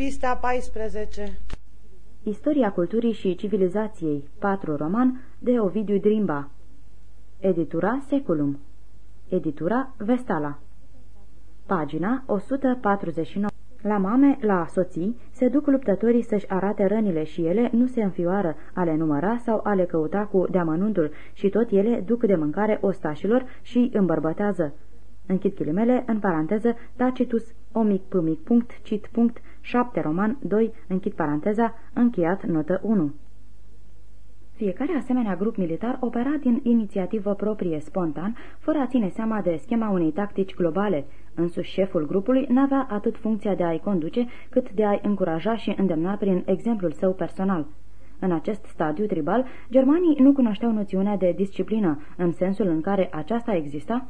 Pista 14 Istoria culturii și civilizației 4 roman de Ovidiu Drimba. Editura Seculum. Editura Vestala. Pagina 149 La mame, la soții, se duc luptătorii să-și arate rănile și ele nu se înfioară a le număra sau a le căuta cu deamănuntul și tot ele duc de mâncare ostașilor și îmbărbătează. Închid ghilimele, în paranteză, Tacitus, omic, pâmic, punct, cit, punct, 7 roman 2, închid paranteza, încheiat notă 1. Fiecare asemenea grup militar opera din inițiativă proprie, spontan, fără a ține seama de schema unei tactici globale. Însuși șeful grupului n-avea atât funcția de a-i conduce, cât de a-i încuraja și îndemna prin exemplul său personal. În acest stadiu tribal, germanii nu cunoșteau noțiunea de disciplină, în sensul în care aceasta exista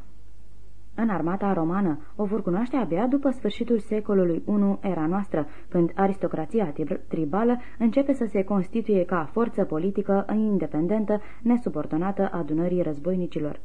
în armata romană. O vor cunoaște abia după sfârșitul secolului I era noastră, când aristocrația tribală începe să se constituie ca forță politică independentă, nesubordonată adunării războinicilor.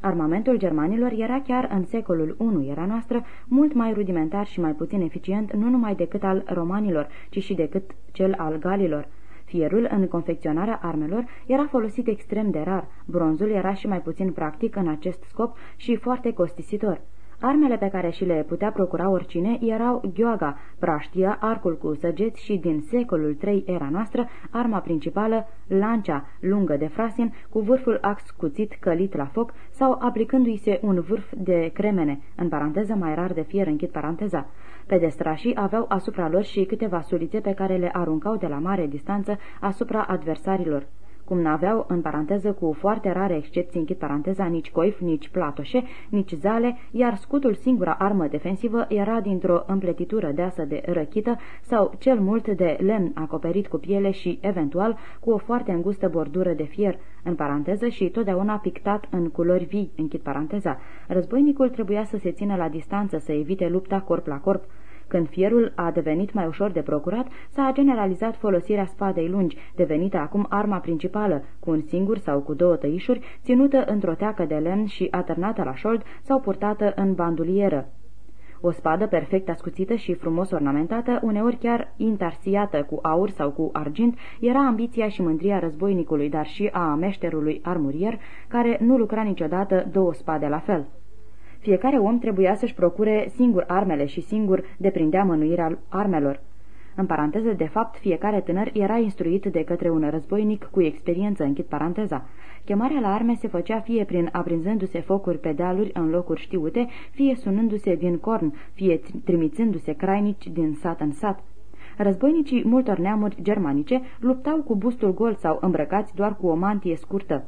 Armamentul germanilor era chiar în secolul I era noastră mult mai rudimentar și mai puțin eficient nu numai decât al romanilor, ci și decât cel al galilor. Fierul, în confecționarea armelor, era folosit extrem de rar, bronzul era și mai puțin practic în acest scop și foarte costisitor. Armele pe care și le putea procura oricine erau ghioaga, praștia, arcul cu săgeți și din secolul III era noastră, arma principală, lancea, lungă de frasin, cu vârful ax cuțit călit la foc sau aplicându-i se un vârf de cremene, în paranteză mai rar de fier, închid paranteza. Pedestrașii aveau asupra lor și câteva sulițe pe care le aruncau de la mare distanță asupra adversarilor cum n-aveau, în paranteză cu foarte rare excepții, închid paranteza, nici coif, nici platoșe, nici zale, iar scutul, singura armă defensivă, era dintr-o împletitură deasă de răchită sau cel mult de lemn acoperit cu piele și, eventual, cu o foarte îngustă bordură de fier, în paranteză și totdeauna pictat în culori vii, închid paranteza. Războinicul trebuia să se țină la distanță, să evite lupta corp la corp. Când fierul a devenit mai ușor de procurat, s-a generalizat folosirea spadei lungi, devenită acum arma principală, cu un singur sau cu două tăișuri, ținută într-o teacă de lemn și atârnată la șold sau purtată în bandulieră. O spadă perfect ascuțită și frumos ornamentată, uneori chiar intarsiată cu aur sau cu argint, era ambiția și mândria războinicului, dar și a meșterului armurier, care nu lucra niciodată două spade la fel. Fiecare om trebuia să-și procure singur armele și singur deprindea mânuirea armelor. În paranteză, de fapt, fiecare tânăr era instruit de către un războinic cu experiență, închid paranteza. Chemarea la arme se făcea fie prin aprinzându-se focuri pe dealuri în locuri știute, fie sunându-se din corn, fie trimițându-se crainici din sat în sat. Războinicii multor neamuri germanice luptau cu bustul gol sau îmbrăcați doar cu o mantie scurtă.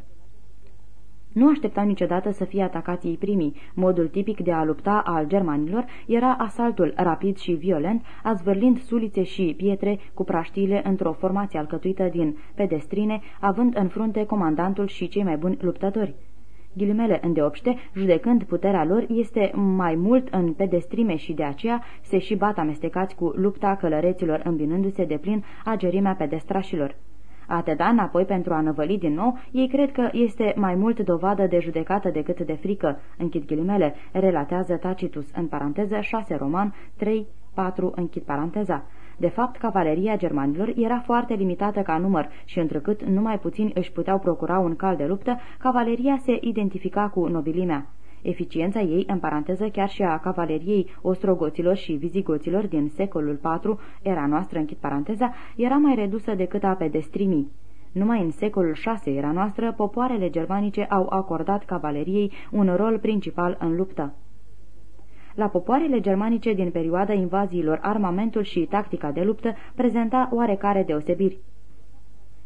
Nu așteptau niciodată să fie atacați ei primii. Modul tipic de a lupta al germanilor era asaltul rapid și violent, azvârlind sulițe și pietre cu praștiile într-o formație alcătuită din pedestrine, având în frunte comandantul și cei mai buni luptători. Ghilimele îndeopște, judecând puterea lor, este mai mult în pedestrime și de aceea se și bat amestecați cu lupta călăreților îmbinându-se de plin agerimea pedestrașilor. A te da înapoi pentru a năvăli din nou, ei cred că este mai mult dovadă de judecată decât de frică, închid ghilimele, relatează Tacitus, în paranteză 6 roman 3, 4, închid paranteza. De fapt, cavaleria germanilor era foarte limitată ca număr și întrucât numai puțini își puteau procura un cal de luptă, cavaleria se identifica cu nobilimea. Eficiența ei, în paranteză chiar și a cavaleriei ostrogoților și vizigoților din secolul IV, era noastră, închid paranteza, era mai redusă decât a pedestrimii. Numai în secolul VI era noastră, popoarele germanice au acordat cavaleriei un rol principal în luptă. La popoarele germanice din perioada invaziilor, armamentul și tactica de luptă prezenta oarecare deosebiri.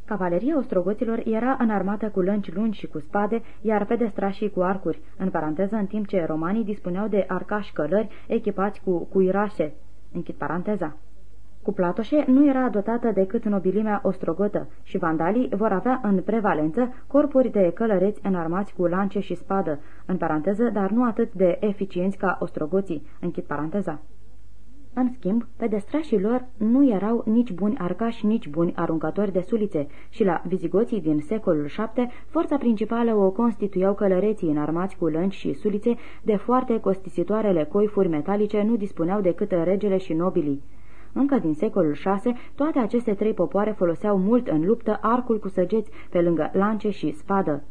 Cavaleria ostrogoților era înarmată cu lănci lungi și cu spade, iar pedestrașii cu arcuri, în paranteză în timp ce romanii dispuneau de arcași călări echipați cu cuirașe. Închid paranteza. Cu platoșe nu era dotată decât nobilimea ostrogotă și vandalii vor avea în prevalență corpuri de călăreți înarmați cu lance și spadă, în paranteză, dar nu atât de eficienți ca ostrogoții. Închid paranteza. În schimb, pedestrașii lor nu erau nici buni arcași, nici buni aruncători de sulițe și la vizigoții din secolul VII, forța principală o constituiau călăreții înarmați cu lănci și sulițe, de foarte costisitoarele coifuri metalice nu dispuneau decât regele și nobilii. Încă din secolul VI, toate aceste trei popoare foloseau mult în luptă arcul cu săgeți, pe lângă lance și spadă.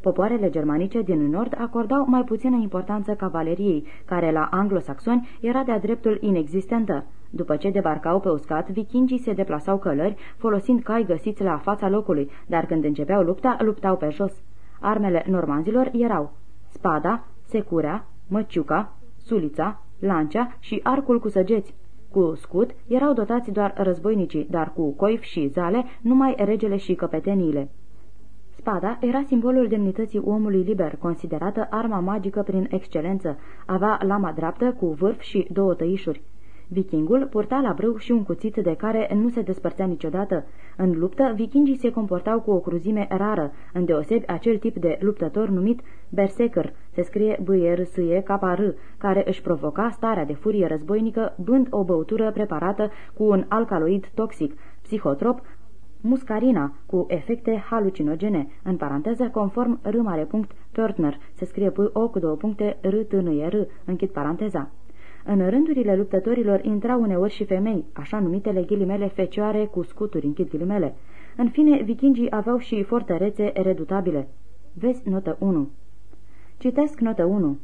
Popoarele germanice din nord acordau mai puțină importanță cavaleriei, care la anglosaxoni era de-a dreptul inexistentă. După ce debarcau pe uscat, vikingii se deplasau călări, folosind cai găsiți la fața locului, dar când începeau lupta, luptau pe jos. Armele normanzilor erau spada, securea, măciuca, sulița, lancea și arcul cu săgeți. Cu scut erau dotați doar războinicii, dar cu coif și zale numai regele și căpeteniile. Spada era simbolul demnității omului liber, considerată arma magică prin excelență. Avea lama dreaptă cu vârf și două tăișuri. Vikingul purta la brâu și un cuțit de care nu se despărțea niciodată. În luptă, vikingii se comportau cu o cruzime rară, îndeosebi acel tip de luptător numit berserker, se scrie b r s e k r care își provoca starea de furie războinică bând o băutură preparată cu un alcaloid toxic, psihotrop, muscarina, cu efecte halucinogene, în paranteză conform r mare punct Törtner, se scrie p o cu două puncte r t n e r, închid paranteza. În rândurile luptătorilor intrau uneori și femei, așa numitele ghilimele fecioare cu scuturi, închid ghilimele. În fine, vikingii aveau și fortărețe redutabile. Vezi notă 1. Citesc notă 1.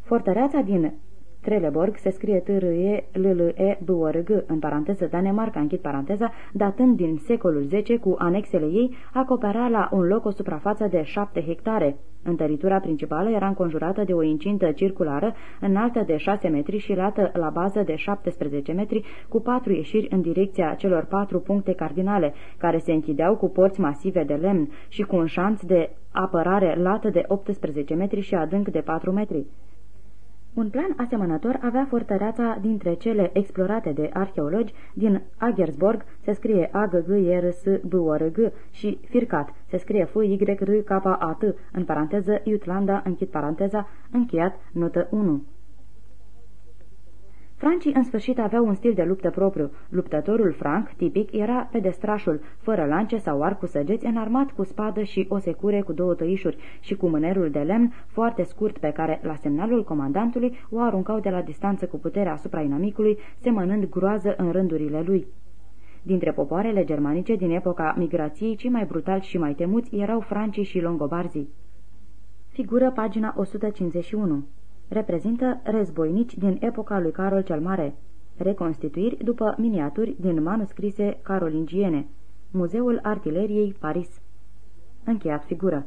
Fortăreața din Trelleborg se scrie t r e l l e b o r g în paranteză Danemarca, închid paranteza, datând din secolul X cu anexele ei, acopera la un loc o suprafață de 7 hectare. Întăritura principală era înconjurată de o incintă circulară, înaltă de 6 metri și lată la bază de 17 metri, cu patru ieșiri în direcția celor patru puncte cardinale, care se închideau cu porți masive de lemn și cu un șanț de apărare lată de 18 metri și adânc de 4 metri. Un plan asemănător avea fortăreața dintre cele explorate de arheologi din Agersborg, se scrie a g g r s b o r g și Fircat, se scrie f y r k a t în paranteză Iutlanda, închid paranteza, încheiat, notă 1. Francii în sfârșit aveau un stil de luptă propriu. Luptătorul franc, tipic, era pedestrașul, fără lance sau arc cu săgeți, înarmat cu spadă și o secure cu două tăișuri și cu mânerul de lemn foarte scurt pe care, la semnalul comandantului, o aruncau de la distanță cu puterea asupra inamicului, semănând groază în rândurile lui. Dintre popoarele germanice din epoca migrației, cei mai brutali și mai temuți erau francii și longobarzii. Figură pagina 151 reprezintă războinici din epoca lui Carol cel Mare, reconstituiri după miniaturi din manuscrise carolingiene, Muzeul Artileriei, Paris. Încheiat figură.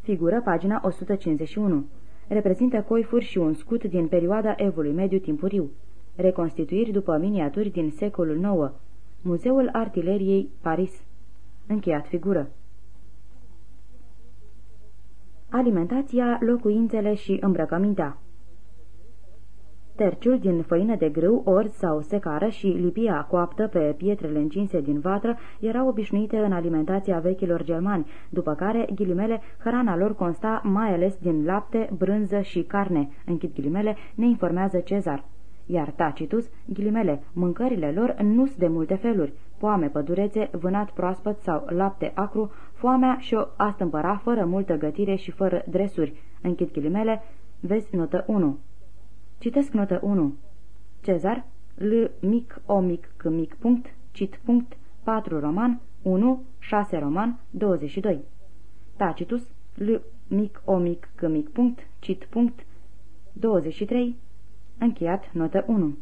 Figură, pagina 151. Reprezintă coifuri și un scut din perioada evului mediu timpuriu. Reconstituiri după miniaturi din secolul IX. Muzeul Artileriei, Paris. Încheiat figură alimentația, locuințele și îmbrăcămintea. Terciul din făină de grâu, orz sau secară și lipia coaptă pe pietrele încinse din vatră erau obișnuite în alimentația vechilor germani, după care, ghilimele, hrana lor consta mai ales din lapte, brânză și carne, închid ghilimele, ne informează Cezar. Iar Tacitus, ghilimele, mâncările lor nu sunt de multe feluri, poame pădurețe, vânat proaspăt sau lapte acru, foamea și-o astâmpăra fără multă gătire și fără dresuri. Închid ghilimele, vezi notă 1. Citesc notă 1. Cezar, L mic o mic c mic punct, cit punct, 4 roman, 1, 6 roman, 22. Tacitus, L mic o mic c mic punct, cit punct, 23. Încheiat notă 1.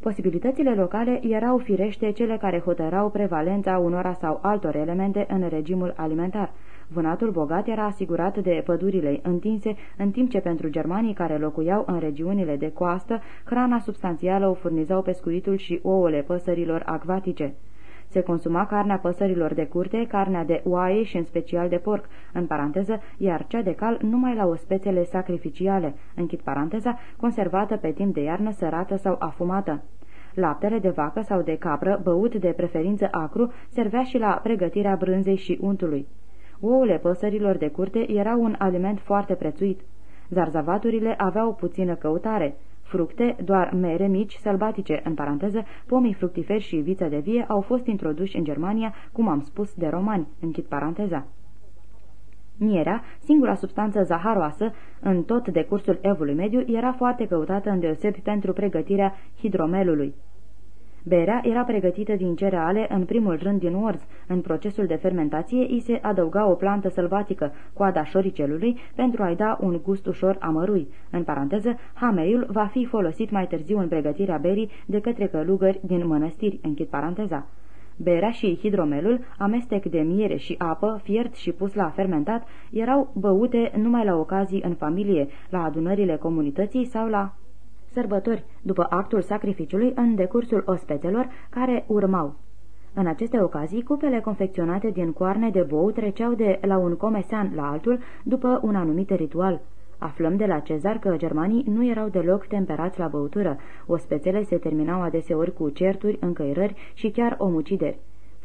Posibilitățile locale erau firește cele care hotărau prevalența unora sau altor elemente în regimul alimentar. Vânatul bogat era asigurat de pădurile întinse, în timp ce pentru germanii care locuiau în regiunile de coastă, hrana substanțială o furnizau pescuitul și ouăle păsărilor acvatice. Se consuma carnea păsărilor de curte, carnea de oaie și în special de porc, în paranteză, iar cea de cal numai la ospețele sacrificiale, închid paranteza, conservată pe timp de iarnă sărată sau afumată. Laptele de vacă sau de capră, băut de preferință acru, servea și la pregătirea brânzei și untului. Ouăle păsărilor de curte erau un aliment foarte prețuit. Zarzavaturile aveau puțină căutare. Fructe, doar mere mici, sălbatice, în paranteză, pomii fructiferi și viță de vie au fost introduși în Germania, cum am spus, de romani, închid paranteza. Mierea, singura substanță zaharoasă în tot decursul evului mediu, era foarte căutată îndeosebi pentru pregătirea hidromelului. Berea era pregătită din cereale în primul rând din orz. În procesul de fermentație îi se adăuga o plantă sălbatică, coada șoricelului, pentru a-i da un gust ușor amărui. În paranteză, hameiul va fi folosit mai târziu în pregătirea berii de către călugări din mănăstiri, închid paranteza. Berea și hidromelul, amestec de miere și apă, fiert și pus la fermentat, erau băute numai la ocazii în familie, la adunările comunității sau la sărbători, după actul sacrificiului în decursul ospețelor care urmau. În aceste ocazii, cupele confecționate din coarne de bou treceau de la un comesean la altul după un anumit ritual. Aflăm de la cezar că germanii nu erau deloc temperați la băutură, ospețele se terminau adeseori cu certuri, încăierări și chiar omucideri.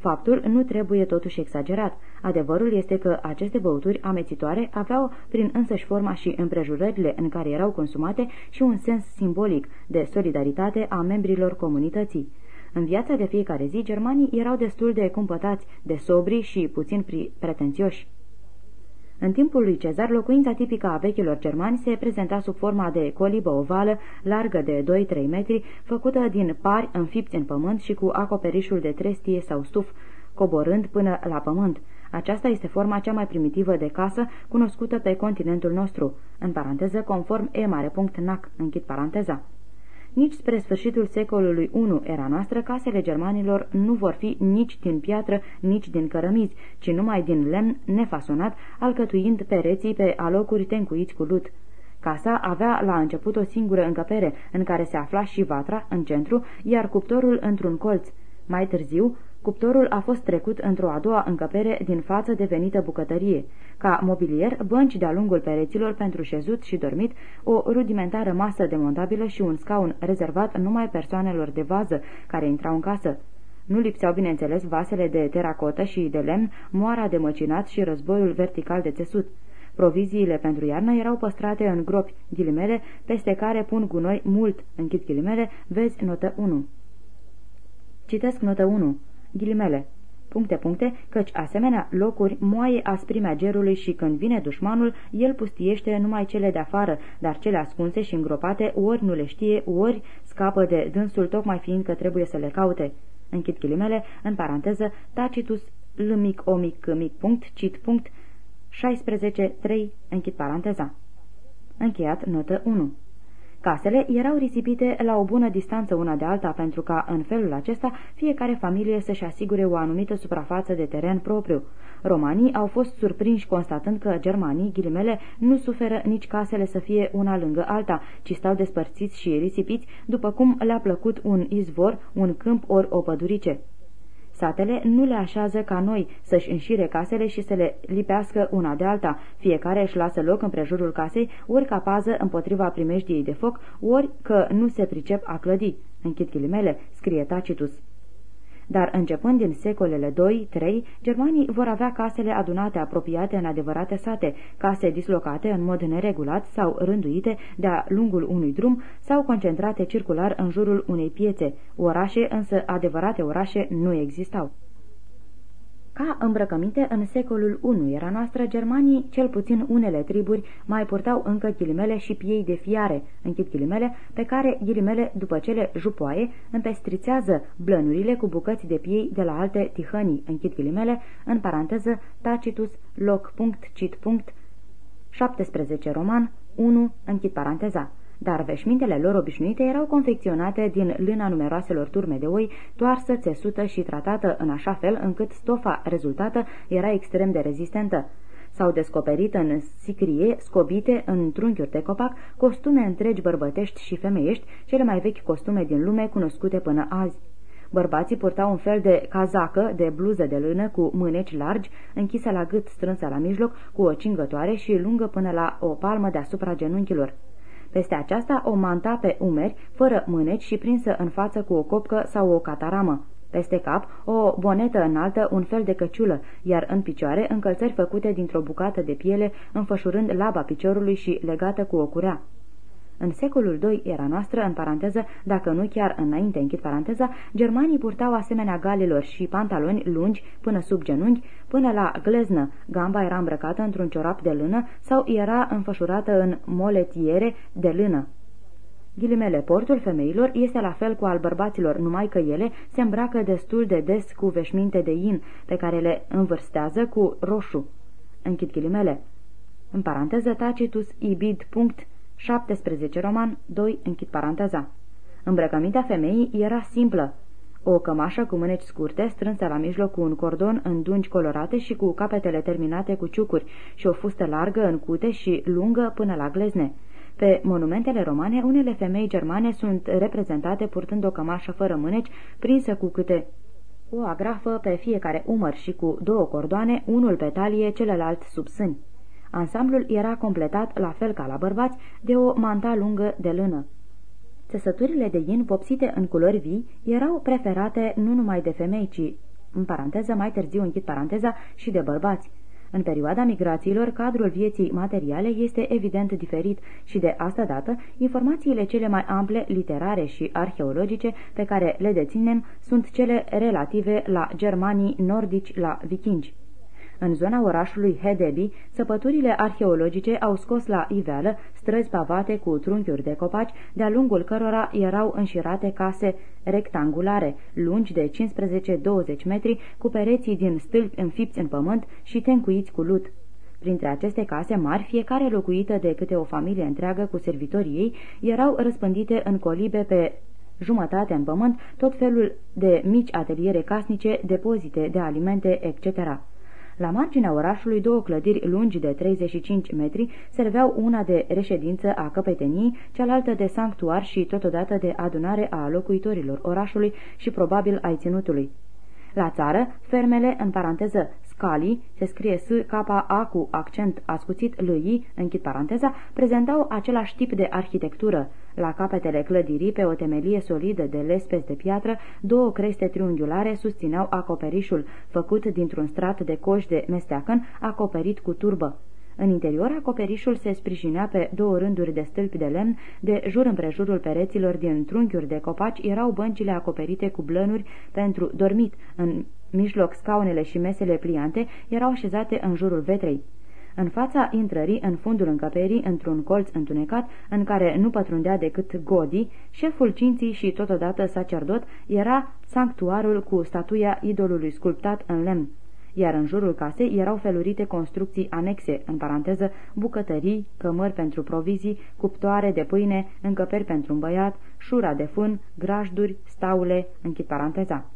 Faptul nu trebuie totuși exagerat. Adevărul este că aceste băuturi amețitoare aveau prin însăși forma și împrejurările în care erau consumate și un sens simbolic de solidaritate a membrilor comunității. În viața de fiecare zi, germanii erau destul de cumpătați, de sobri și puțin pretențioși. În timpul lui Cezar, locuința tipică a vechilor germani se prezenta sub forma de colibă ovală, largă de 2-3 metri, făcută din pari înfipți în pământ și cu acoperișul de trestie sau stuf, coborând până la pământ. Aceasta este forma cea mai primitivă de casă cunoscută pe continentul nostru, în paranteză conform emare.nac, închid paranteza. Nici spre sfârșitul secolului I era noastră, casele germanilor nu vor fi nici din piatră, nici din cărămizi, ci numai din lemn nefasonat, alcătuind pereții pe alocuri tencuiți cu lut. Casa avea la început o singură încăpere, în care se afla și vatra, în centru, iar cuptorul într-un colț. Mai târziu, Cuptorul a fost trecut într-o a doua încăpere din față devenită bucătărie. Ca mobilier, bănci de-a lungul pereților pentru șezut și dormit, o rudimentară masă demontabilă și un scaun rezervat numai persoanelor de vază care intrau în casă. Nu lipseau, bineînțeles, vasele de teracotă și de lemn, moara de măcinat și războiul vertical de țesut. Proviziile pentru iarnă erau păstrate în gropi, ghilimele, peste care pun gunoi mult, închid ghilimele, vezi notă 1. Citesc notă 1 ghilimele, puncte, puncte, căci asemenea locuri moaie asprimea gerului și când vine dușmanul, el pustiește numai cele de afară, dar cele ascunse și îngropate ori nu le știe, ori scapă de dânsul tocmai fiindcă trebuie să le caute. Închid ghilimele, în paranteză, Tacitus, l mic o mic mic punct, cit punct, 16, 3, închid paranteza. Încheiat notă 1. Casele erau risipite la o bună distanță una de alta pentru ca, în felul acesta, fiecare familie să-și asigure o anumită suprafață de teren propriu. Romanii au fost surprinși constatând că germanii, ghilimele, nu suferă nici casele să fie una lângă alta, ci stau despărțiți și risipiți, după cum le-a plăcut un izvor, un câmp ori o pădurice. Satele nu le așează ca noi să-și înșire casele și să le lipească una de alta. Fiecare își lasă loc în prejurul casei, ori ca pază împotriva primejdiei de foc, ori că nu se pricep a clădi. Închid ghilimele, scrie Tacitus dar începând din secolele 2-3, germanii vor avea casele adunate apropiate în adevărate sate, case dislocate în mod neregulat sau rânduite de-a lungul unui drum sau concentrate circular în jurul unei piețe. Orașe, însă adevărate orașe, nu existau. Ca îmbrăcăminte, în secolul I era noastră, germanii, cel puțin unele triburi, mai purtau încă ghilimele și piei de fiare, închid ghilimele, pe care ghilimele, după cele jupoaie, împestrițează blănurile cu bucăți de piei de la alte tihănii, închid ghilimele, în paranteză, Tacitus, loc, punct, cit, punct, 17 roman, 1, închid paranteza dar veșmintele lor obișnuite erau confecționate din lâna numeroaselor turme de oi, toarsă, țesută și tratată în așa fel încât stofa rezultată era extrem de rezistentă. S-au descoperit în sicrie, scobite în trunchiuri de copac, costume întregi bărbătești și femeiești, cele mai vechi costume din lume cunoscute până azi. Bărbații purtau un fel de cazacă, de bluză de lână cu mâneci largi, închisă la gât strânsă la mijloc, cu o cingătoare și lungă până la o palmă deasupra genunchilor. Peste aceasta o manta pe umeri, fără mâneci și prinsă în față cu o copcă sau o cataramă. Peste cap, o bonetă înaltă, un fel de căciulă, iar în picioare, încălțări făcute dintr-o bucată de piele, înfășurând laba piciorului și legată cu o curea. În secolul II era noastră, în paranteză, dacă nu chiar înainte închid paranteza, germanii purtau asemenea galilor și pantaloni lungi până sub genunchi, până la gleznă. Gamba era îmbrăcată într-un ciorap de lână sau era înfășurată în moletiere de lână. Ghilimele, portul femeilor este la fel cu al bărbaților, numai că ele se îmbracă destul de des cu veșminte de in, pe care le învârstează cu roșu. Închid ghilimele. În paranteză, Tacitus ibid. Punct 17 roman 2, închid paranteza. Îmbrăcămintea femeii era simplă. O cămașă cu mâneci scurte, strânsă la mijloc cu un cordon în dungi colorate și cu capetele terminate cu ciucuri și o fustă largă în cute și lungă până la glezne. Pe monumentele romane, unele femei germane sunt reprezentate purtând o cămașă fără mâneci, prinsă cu câte o agrafă pe fiecare umăr și cu două cordoane, unul pe talie, celălalt sub sâni. Ansamblul era completat, la fel ca la bărbați, de o manta lungă de lână. Țesăturile de yin vopsite în culori vii erau preferate nu numai de femei, ci, în paranteză, mai târziu închid paranteza, și de bărbați. În perioada migrațiilor, cadrul vieții materiale este evident diferit și de asta dată, informațiile cele mai ample, literare și arheologice pe care le deținem sunt cele relative la germanii nordici, la vikingi. În zona orașului Hedebi, săpăturile arheologice au scos la iveală străzi pavate cu trunchiuri de copaci, de-a lungul cărora erau înșirate case rectangulare, lungi de 15-20 metri, cu pereții din stâlpi înfipți în pământ și tencuiți cu lut. Printre aceste case mari, fiecare locuită de câte o familie întreagă cu servitorii ei, erau răspândite în colibe pe jumătate în pământ tot felul de mici ateliere casnice, depozite de alimente, etc. La marginea orașului, două clădiri lungi de 35 metri serveau una de reședință a căpetenii, cealaltă de sanctuar și totodată de adunare a locuitorilor orașului și probabil ai ținutului. La țară, fermele, în paranteză, scalii, se scrie S-K-A cu accent ascuțit lui, închid paranteza, prezentau același tip de arhitectură. La capetele clădirii, pe o temelie solidă de lespezi de piatră, două creste triunghiulare susțineau acoperișul, făcut dintr-un strat de coș de mesteacăn, acoperit cu turbă. În interior, acoperișul se sprijinea pe două rânduri de stâlpi de lemn, de jur împrejurul pereților din trunchiuri de copaci erau băncile acoperite cu blănuri pentru dormit. În mijloc, scaunele și mesele pliante erau așezate în jurul vetrei. În fața intrării, în fundul încăperii, într-un colț întunecat, în care nu pătrundea decât Godi, șeful cinții și totodată sacerdot, era sanctuarul cu statuia idolului sculptat în lemn iar în jurul casei erau felurite construcții anexe, în paranteză, bucătării, cămări pentru provizii, cuptoare de pâine, încăperi pentru un băiat, șura de fân, grajduri, staule, închid paranteza.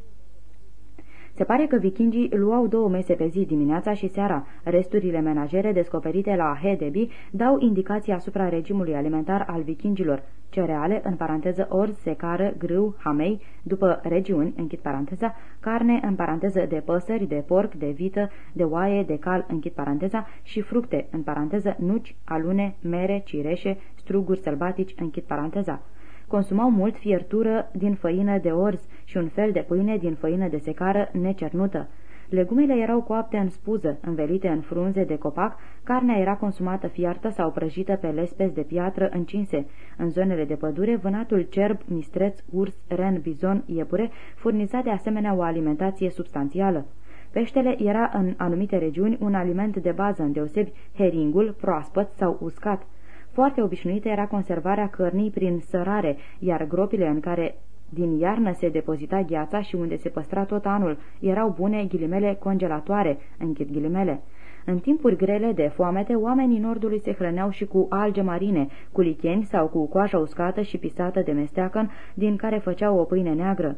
Se pare că vikingii luau două mese pe zi dimineața și seara. Resturile menajere descoperite la Hedebi dau indicații asupra regimului alimentar al vikingilor. Cereale, în paranteză orz, secară, grâu, hamei, după regiuni, închid paranteza, carne, în paranteză de păsări, de porc, de vită, de oaie, de cal, închid paranteza, și fructe, în paranteză nuci, alune, mere, cireșe, struguri sălbatici, închid paranteza. Consumau mult fiertură din făină de orz și un fel de pâine din făină de secară necernută. Legumele erau coapte în spuză, învelite în frunze de copac, carnea era consumată fiartă sau prăjită pe lespezi de piatră încinse. În zonele de pădure, vânatul cerb, mistreț, urs, ren, bizon, iepure, furniza de asemenea o alimentație substanțială. Peștele era în anumite regiuni un aliment de bază, îndeosebi heringul, proaspăt sau uscat. Foarte obișnuită era conservarea cărnii prin sărare, iar gropile în care din iarnă se depozita gheața și unde se păstra tot anul erau bune ghilimele congelatoare, închid ghilimele. În timpuri grele de foamete, oamenii nordului se hrăneau și cu alge marine, cu licheni sau cu coaja uscată și pisată de mesteacăn, din care făceau o pâine neagră.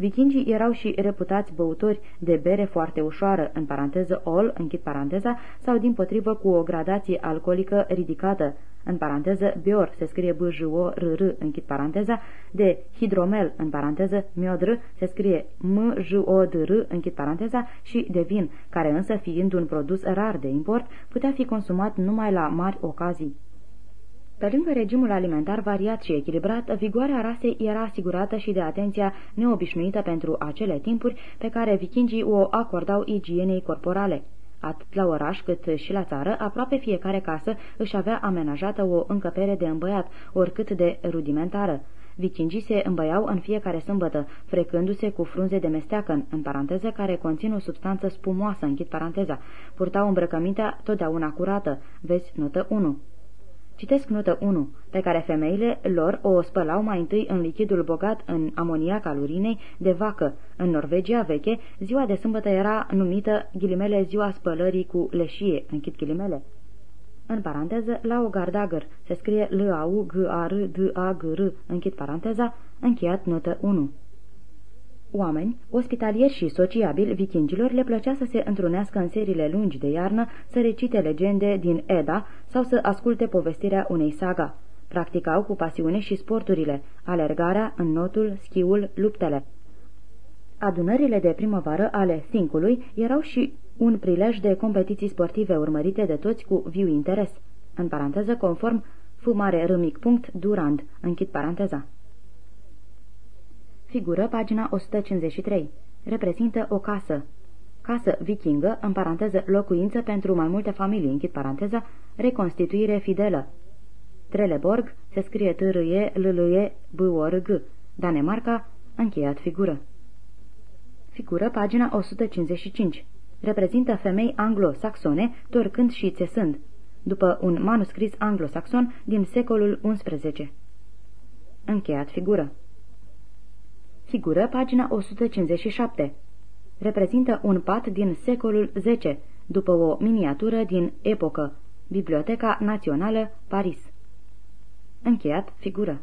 Vikingii erau și reputați băutori de bere foarte ușoară, în paranteză ol, închid paranteza, sau din potrivă cu o gradație alcoolică ridicată, în paranteză bior, se scrie b j o r r închid paranteza, de hidromel, în paranteză miodr, se scrie m j o d r închid paranteza, și de vin, care însă fiind un produs rar de import, putea fi consumat numai la mari ocazii. Pe lângă regimul alimentar variat și echilibrat, vigoarea rasei era asigurată și de atenția neobișnuită pentru acele timpuri pe care vikingii o acordau igienei corporale. Atât la oraș cât și la țară, aproape fiecare casă își avea amenajată o încăpere de îmbăiat, oricât de rudimentară. Vikingii se îmbăiau în fiecare sâmbătă, frecându-se cu frunze de mesteacăn, în paranteză, care conțin o substanță spumoasă, închid paranteza. Purtau îmbrăcămintea totdeauna curată. Vezi notă 1. Citesc notă 1, pe care femeile lor o spălau mai întâi în lichidul bogat în amoniac al urinei de vacă. În Norvegia veche, ziua de sâmbătă era numită ghilimele ziua spălării cu leșie, închid ghilimele. În paranteză, la o gardagăr, se scrie L-A-U-G-A-R-D-A-G-R, închid paranteza, încheiat notă 1. Oameni, ospitalieri și sociabili vikingilor le plăcea să se întrunească în seriile lungi de iarnă, să recite legende din Eda sau să asculte povestirea unei saga. Practicau cu pasiune și sporturile, alergarea, înnotul, schiul, luptele. Adunările de primăvară ale Thinkului erau și un prilej de competiții sportive urmărite de toți cu viu interes. În paranteză, conform fumare râmic punct Durand, închid paranteza. Figură pagina 153. Reprezintă o casă. Casă vikingă, în paranteză locuință pentru mai multe familii, închid paranteza, reconstituire fidelă. Treleborg se scrie t r e l l e b o r g Danemarca, încheiat figură. Figură pagina 155. Reprezintă femei anglo-saxone, torcând și țesând, după un manuscris anglosaxon din secolul XI. Încheiat figură. Figură pagina 157. Reprezintă un pat din secolul X, după o miniatură din epocă. Biblioteca Națională, Paris. Încheiat figură.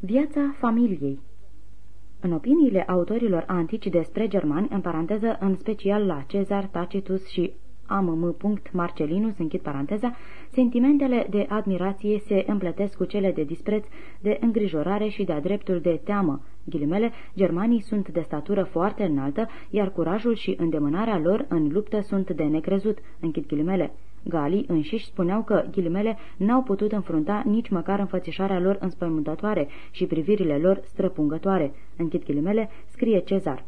Viața familiei În opiniile autorilor antici despre germani, în paranteză, în special la Cezar, Tacitus și am. Marcelinus, închid paranteza, sentimentele de admirație se împletesc cu cele de dispreț, de îngrijorare și de-a dreptul de teamă. Ghilimele, germanii sunt de statură foarte înaltă, iar curajul și îndemânarea lor în luptă sunt de necrezut. Închid ghilimele. Galii înșiși spuneau că ghilimele n-au putut înfrunta nici măcar înfățișarea lor înspăimântătoare și privirile lor străpungătoare. Închid ghilimele, scrie Cezar.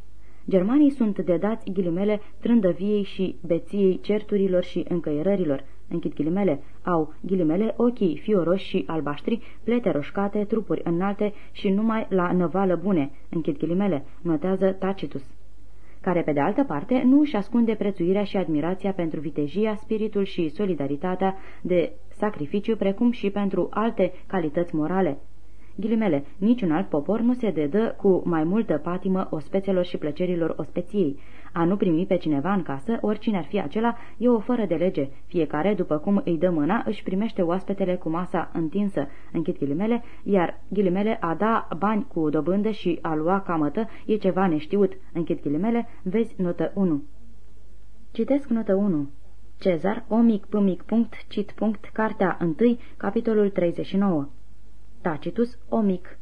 Germanii sunt dedați ghilimele trândăviei și beției certurilor și încăierărilor. Închid ghilimele, au ghilimele ochii fioroși și albaștri, plete roșcate, trupuri înalte și numai la năvală bune. Închid ghilimele, notează Tacitus care, pe de altă parte, nu își ascunde prețuirea și admirația pentru vitejia, spiritul și solidaritatea de sacrificiu, precum și pentru alte calități morale. Ghilimele, niciun alt popor nu se dedă cu mai multă patimă ospețelor și plăcerilor ospeției. A nu primi pe cineva în casă, oricine ar fi acela, e o fără de lege. Fiecare, după cum îi dă mâna, își primește oaspetele cu masa întinsă, închid ghilimele, iar ghilimele a da bani cu dobândă și a lua camătă e ceva neștiut, închid ghilimele, vezi notă 1. Citesc notă 1. Cezar, omic, pâmic, punct, cit, punct, cartea 1, capitolul 39. Tacitus, omic,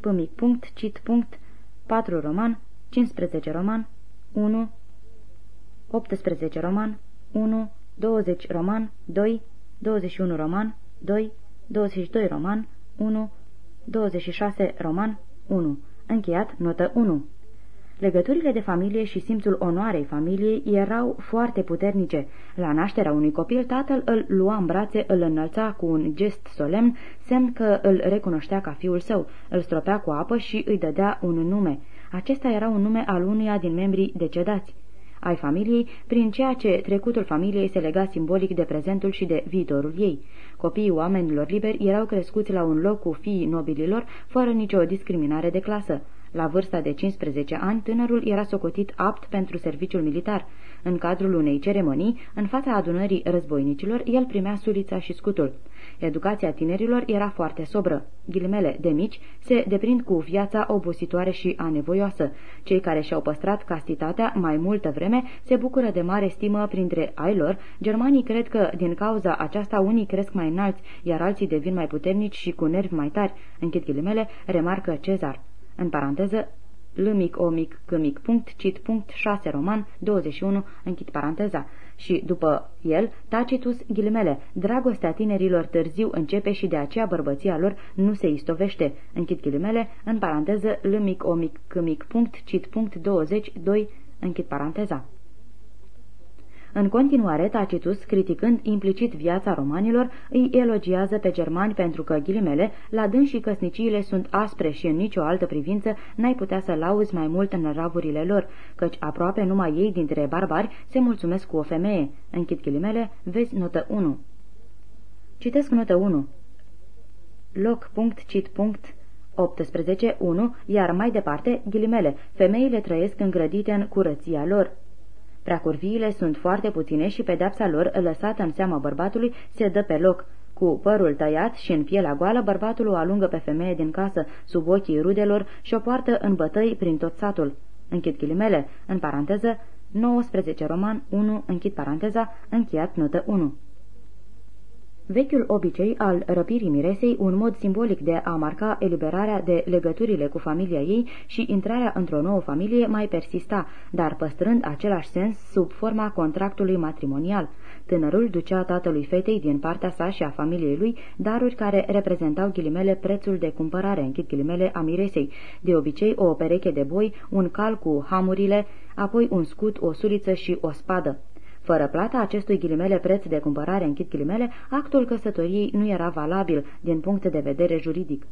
pâmic, punct, cit, punct, 4 roman, 15 roman, 1, 18 roman, 1, 20 roman, 2, 21 roman, 2, 22 roman, 1, 26 roman, 1. Încheiat, notă 1. Legăturile de familie și simțul onoarei familiei erau foarte puternice. La nașterea unui copil, tatăl îl lua în brațe, îl înălța cu un gest solemn, semn că îl recunoștea ca fiul său, îl stropea cu apă și îi dădea un nume. Acesta era un nume al unuia din membrii decedați ai familiei, prin ceea ce trecutul familiei se lega simbolic de prezentul și de viitorul ei. Copiii oamenilor liberi erau crescuți la un loc cu fiii nobililor, fără nicio discriminare de clasă. La vârsta de 15 ani, tânărul era socotit apt pentru serviciul militar. În cadrul unei ceremonii, în fața adunării războinicilor, el primea sulița și scutul. Educația tinerilor era foarte sobră. Ghilimele de mici se deprind cu viața obositoare și anevoioasă. Cei care și-au păstrat castitatea mai multă vreme se bucură de mare stimă printre ai lor. Germanii cred că din cauza aceasta unii cresc mai înalți, iar alții devin mai puternici și cu nervi mai tari. Închid ghilimele, remarcă Cezar în paranteză, lâmic, omic, câmic, punct, cit, punct, 6 roman, 21, închid paranteza. Și, după el, Tacitus, ghilimele, dragostea tinerilor târziu începe și de aceea bărbăția lor nu se istovește. Închid ghilimele, în paranteză, lâmic, omic, câmic, punct, cit, punct, 20, 2, închid paranteza. În continuare, Tacitus, criticând implicit viața romanilor, îi elogiază pe germani pentru că, ghilimele, la dâns și căsniciile sunt aspre și în nicio altă privință n-ai putea să lauzi mai mult în ravurile lor, căci aproape numai ei dintre barbari se mulțumesc cu o femeie. Închid ghilimele, vezi notă 1. Citesc notă 1. Loc, punct, cit, punct, 18, 1, iar mai departe, ghilimele, femeile trăiesc îngrădite în curăția lor. Preacurviile sunt foarte puține și pedepsa lor, lăsată în seama bărbatului, se dă pe loc. Cu părul tăiat și în pielea goală, bărbatul o alungă pe femeie din casă, sub ochii rudelor și o poartă în bătăi prin tot satul. Închid ghilimele, în paranteză, 19 roman 1, închid paranteza, încheiat notă 1. Vechiul obicei al răpirii miresei, un mod simbolic de a marca eliberarea de legăturile cu familia ei și intrarea într-o nouă familie, mai persista, dar păstrând același sens sub forma contractului matrimonial. Tânărul ducea tatălui fetei din partea sa și a familiei lui daruri care reprezentau ghilimele prețul de cumpărare, închid ghilimele, a miresei, de obicei o pereche de boi, un cal cu hamurile, apoi un scut, o suliță și o spadă. Fără plata acestui ghilimele preț de cumpărare, închid ghilimele, actul căsătoriei nu era valabil din punct de vedere juridic.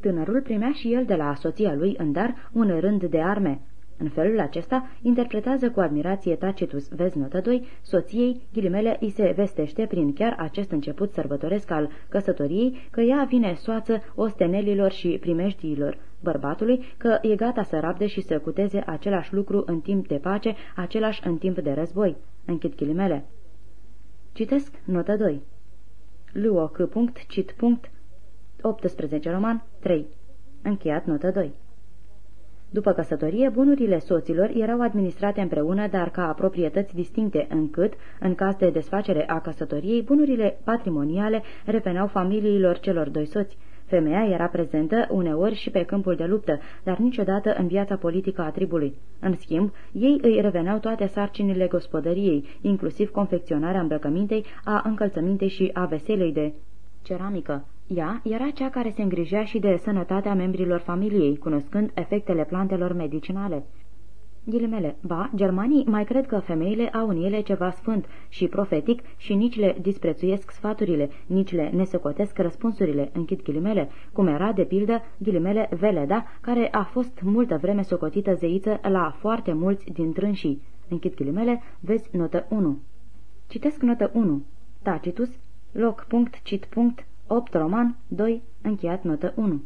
Tânărul primea și el de la soția lui în dar un rând de arme. În felul acesta, interpretează cu admirație Tacitus, vezi notă 2, soției, ghilimele, îi se vestește prin chiar acest început sărbătoresc al căsătoriei că ea vine soață ostenelilor și primejdiilor bărbatului, că e gata să rabde și să cuteze același lucru în timp de pace, același în timp de război. Închid ghilimele. Citesc notă 2. Luo C. Cit. 18 roman 3. Încheiat notă 2. După căsătorie, bunurile soților erau administrate împreună, dar ca proprietăți distincte, încât, în caz de desfacere a căsătoriei, bunurile patrimoniale reveneau familiilor celor doi soți. Femeia era prezentă uneori și pe câmpul de luptă, dar niciodată în viața politică a tribului. În schimb, ei îi reveneau toate sarcinile gospodăriei, inclusiv confecționarea îmbrăcămintei, a încălțămintei și a veselei de ceramică. Ea era cea care se îngrijea și de sănătatea membrilor familiei, cunoscând efectele plantelor medicinale. Ghilimele, ba, germanii mai cred că femeile au în ele ceva sfânt și profetic și nici le disprețuiesc sfaturile, nici le nesocotesc răspunsurile, închid ghilimele, cum era, de pildă, ghilimele Veleda, care a fost multă vreme socotită zeiță la foarte mulți din trânșii. Închid ghilimele, vezi notă 1. Citesc notă 1. Tacitus, loc, punct, cit, punct, 8 roman, 2, încheiat notă 1.